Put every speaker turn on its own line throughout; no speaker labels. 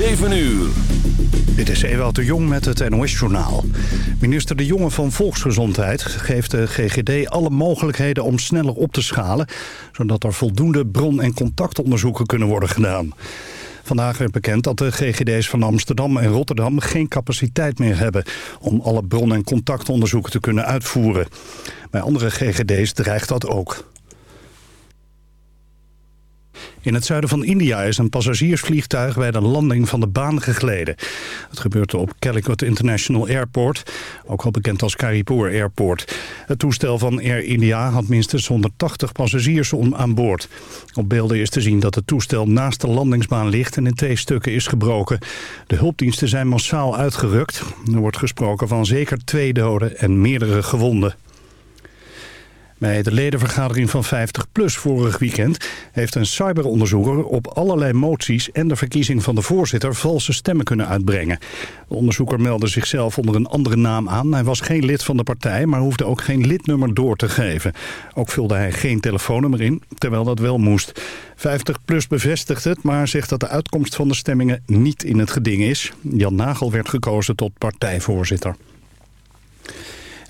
7 uur.
Dit is Ewout de Jong met het NOS-journaal. Minister De Jonge van Volksgezondheid geeft de GGD alle mogelijkheden om sneller op te schalen... zodat er voldoende bron- en contactonderzoeken kunnen worden gedaan. Vandaag werd bekend dat de GGD's van Amsterdam en Rotterdam geen capaciteit meer hebben... om alle bron- en contactonderzoeken te kunnen uitvoeren. Bij andere GGD's dreigt dat ook. In het zuiden van India is een passagiersvliegtuig bij de landing van de baan gegleden. Het gebeurde op Calicut International Airport, ook wel bekend als Karipur Airport. Het toestel van Air India had minstens 180 passagiers aan boord. Op beelden is te zien dat het toestel naast de landingsbaan ligt en in twee stukken is gebroken. De hulpdiensten zijn massaal uitgerukt. Er wordt gesproken van zeker twee doden en meerdere gewonden. Bij de ledenvergadering van 50PLUS vorig weekend heeft een cyberonderzoeker op allerlei moties en de verkiezing van de voorzitter valse stemmen kunnen uitbrengen. De onderzoeker meldde zichzelf onder een andere naam aan. Hij was geen lid van de partij, maar hoefde ook geen lidnummer door te geven. Ook vulde hij geen telefoonnummer in, terwijl dat wel moest. 50PLUS bevestigt het, maar zegt dat de uitkomst van de stemmingen niet in het geding is. Jan Nagel werd gekozen tot partijvoorzitter.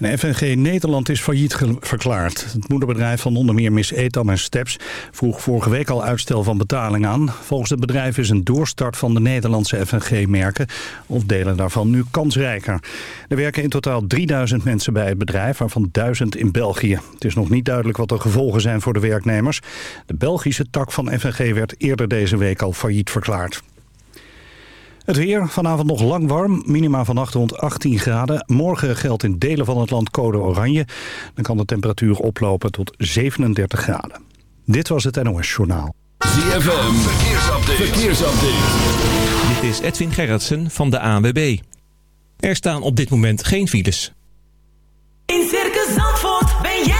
De FNG Nederland is failliet verklaard. Het moederbedrijf van onder meer Miss Etam en Steps vroeg vorige week al uitstel van betaling aan. Volgens het bedrijf is een doorstart van de Nederlandse FNG-merken of delen daarvan nu kansrijker. Er werken in totaal 3000 mensen bij het bedrijf, waarvan 1000 in België. Het is nog niet duidelijk wat de gevolgen zijn voor de werknemers. De Belgische tak van FNG werd eerder deze week al failliet verklaard. Het weer, vanavond nog lang warm. Minima vannacht rond 18 graden. Morgen geldt in delen van het land code oranje. Dan kan de temperatuur oplopen tot 37 graden. Dit was het NOS Journaal.
ZFM, verkeersupdate. verkeersupdate.
Dit is Edwin Gerritsen van de ANWB. Er staan op dit moment geen files.
In Circus Zandvoort ben jij.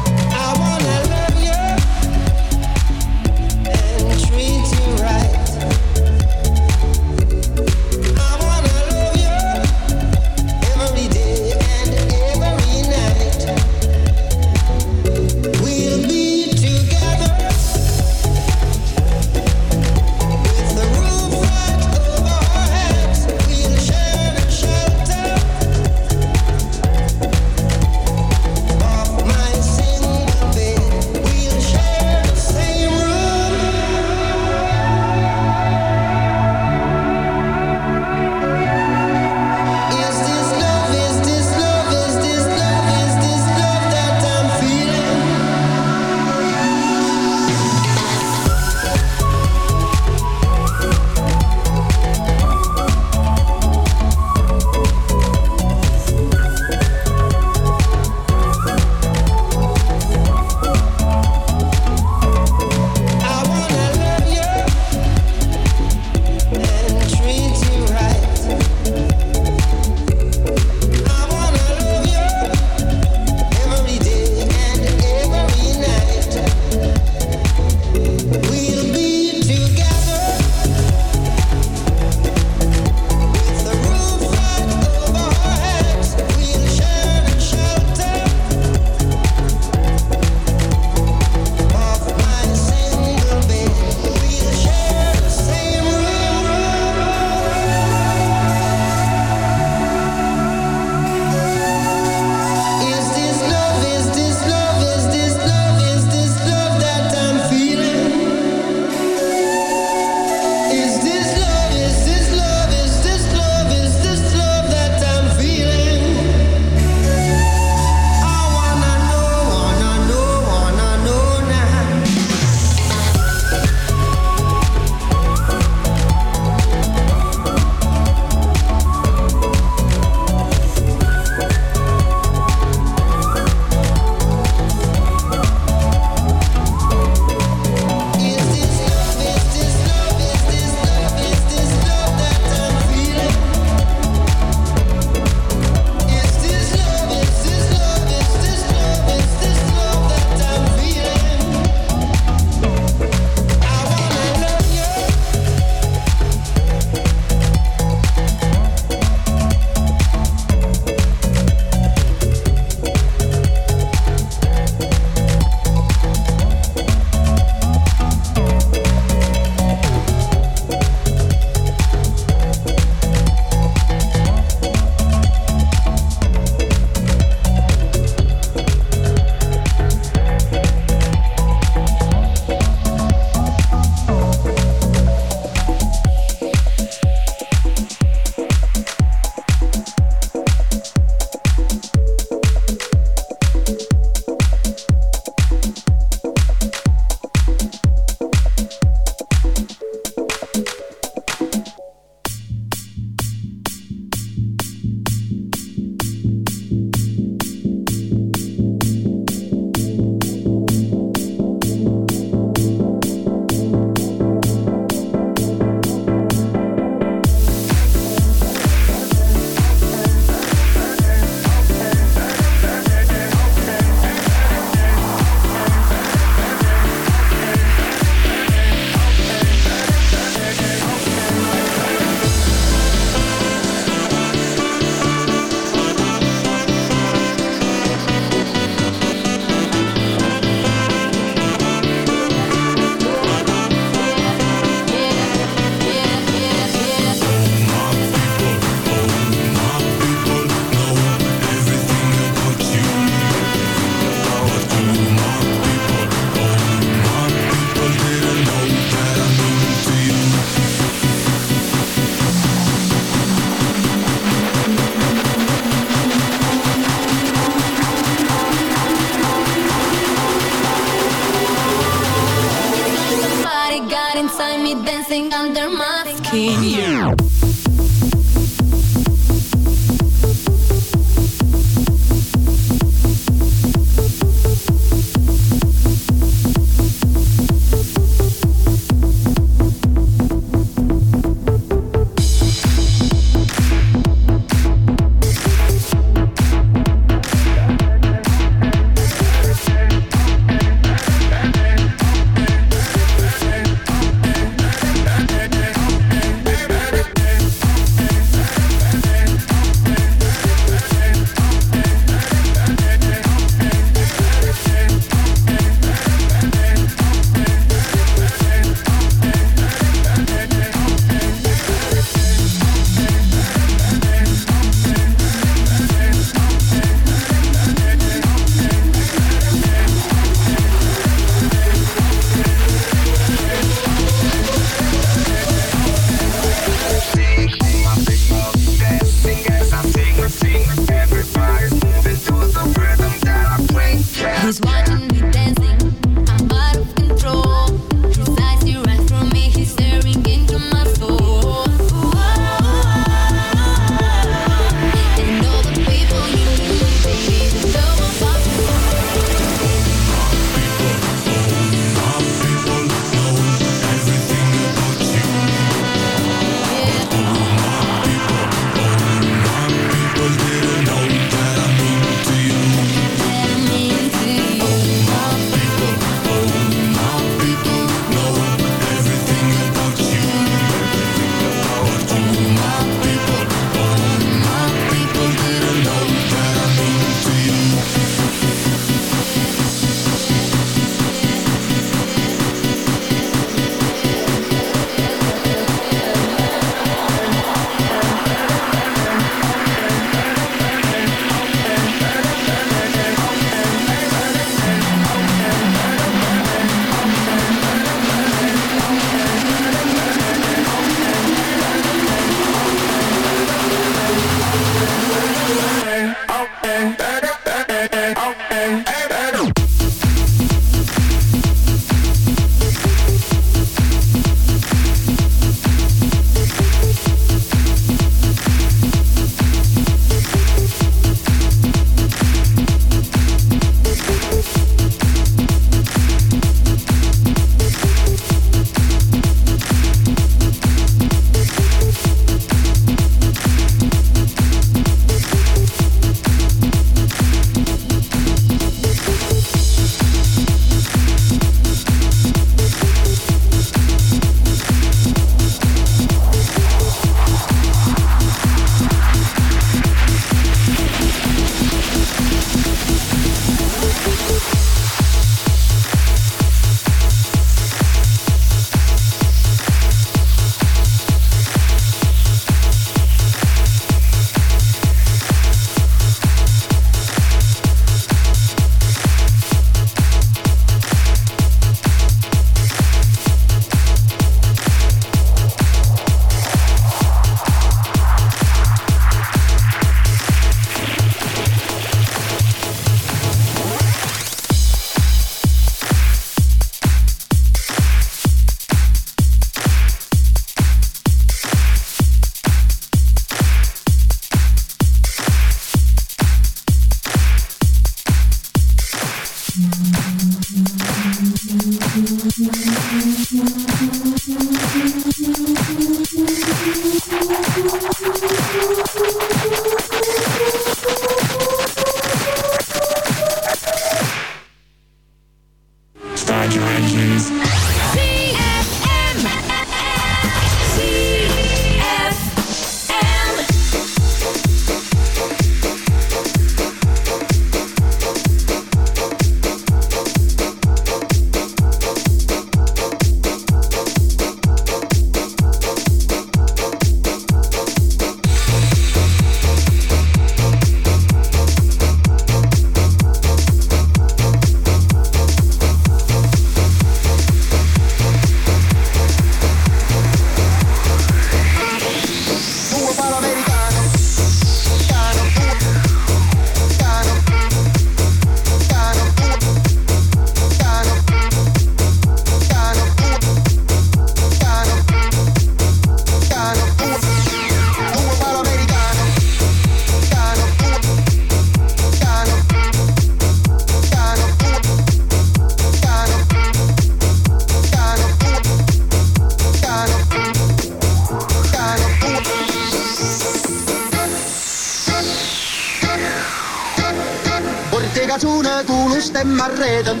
Stem a reden.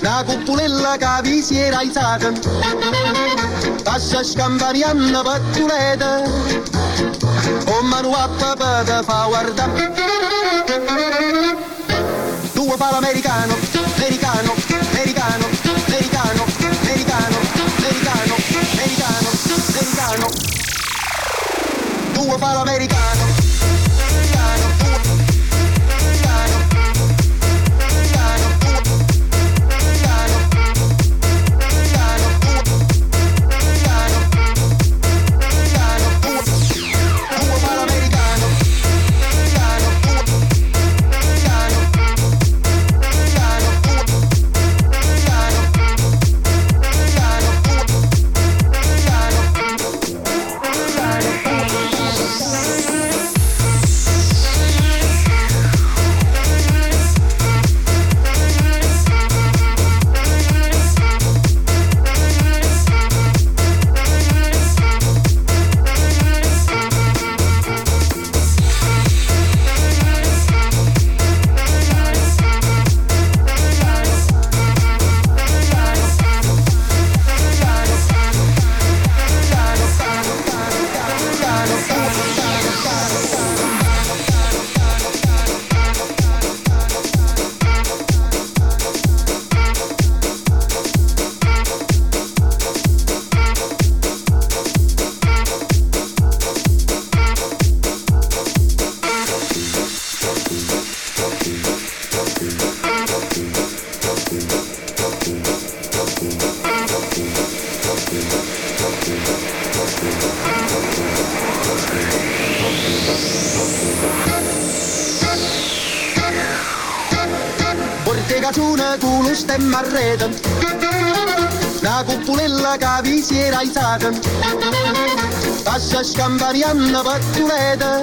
Una cupulella che vi si era alzata. Passa scampanianna pattuleta. O manu a papà da fa guardare. Due palo americano, americano, americano, americano, americano, americano, americano, americano. Due palo americano, cu lo stemma a rete Una cupulella che vi si era alzata Passa scampanianna pattuleta